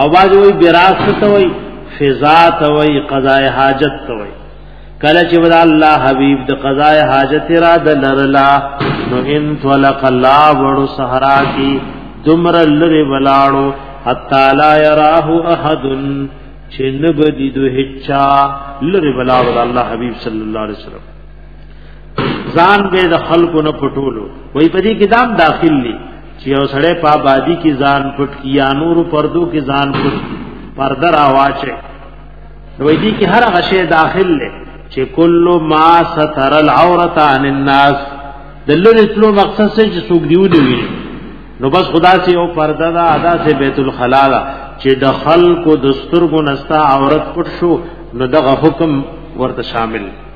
او باز وی براس ته وی فضا ته وی قضاء حاجت ته وی کله چې ول الله حبیب د قضاء حاجت را د لرلا نو ان طلق لا وړو صحرا کی دمر لری ولاړو حتا لا يراه احد چې نبدی دو هچا لری ولاړو الله حبیب صلی الله علیه وسلم ځان به د خلکو نه پټولو وای په دې کې دام داخل دي چې یو سړی په آبادی کې ځان پټ کی یا نور پردو کې ځان پټ کی پرده راواچي وای دې کې هر غشې داخل لې چې کل ما ستر العورت عن الناس د لری تلو مقصد څه چې څوک دیو دی وی نو بس خدا سي او پرده دا ادا سي بیت الخلا دا چې د خلکو د سترګو نستا عورت پټ شو نو دغه حکم ورته شامل